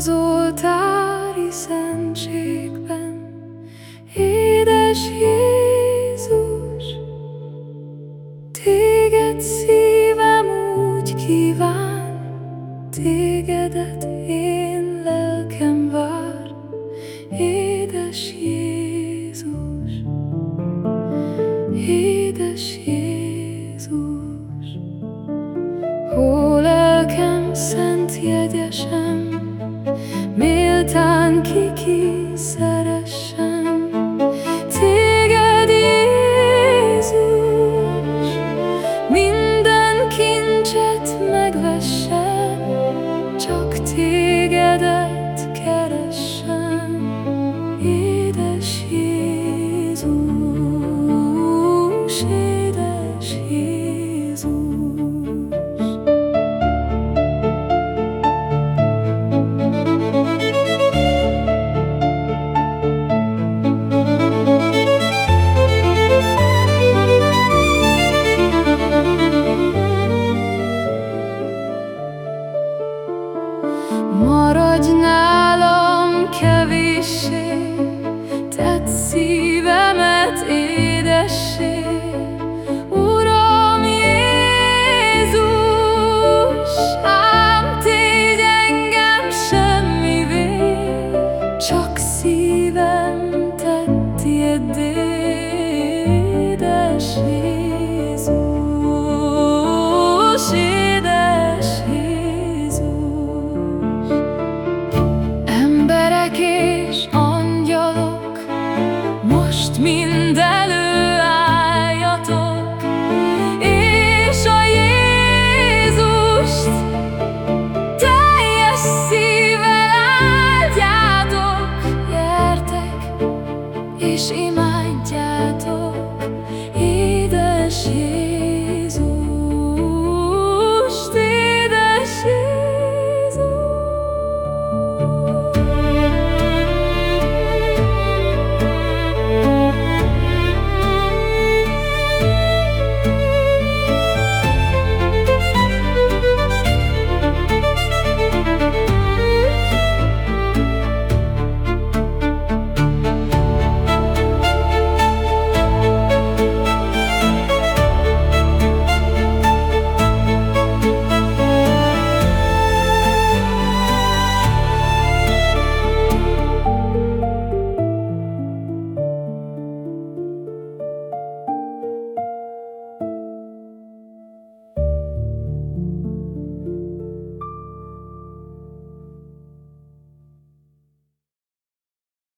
az oltári szentségben, édes Jézus, téged szívem úgy kíván, tégedet én lelkem vár, édes Jézus, édes Jézus, ó lelkem szent. kisses.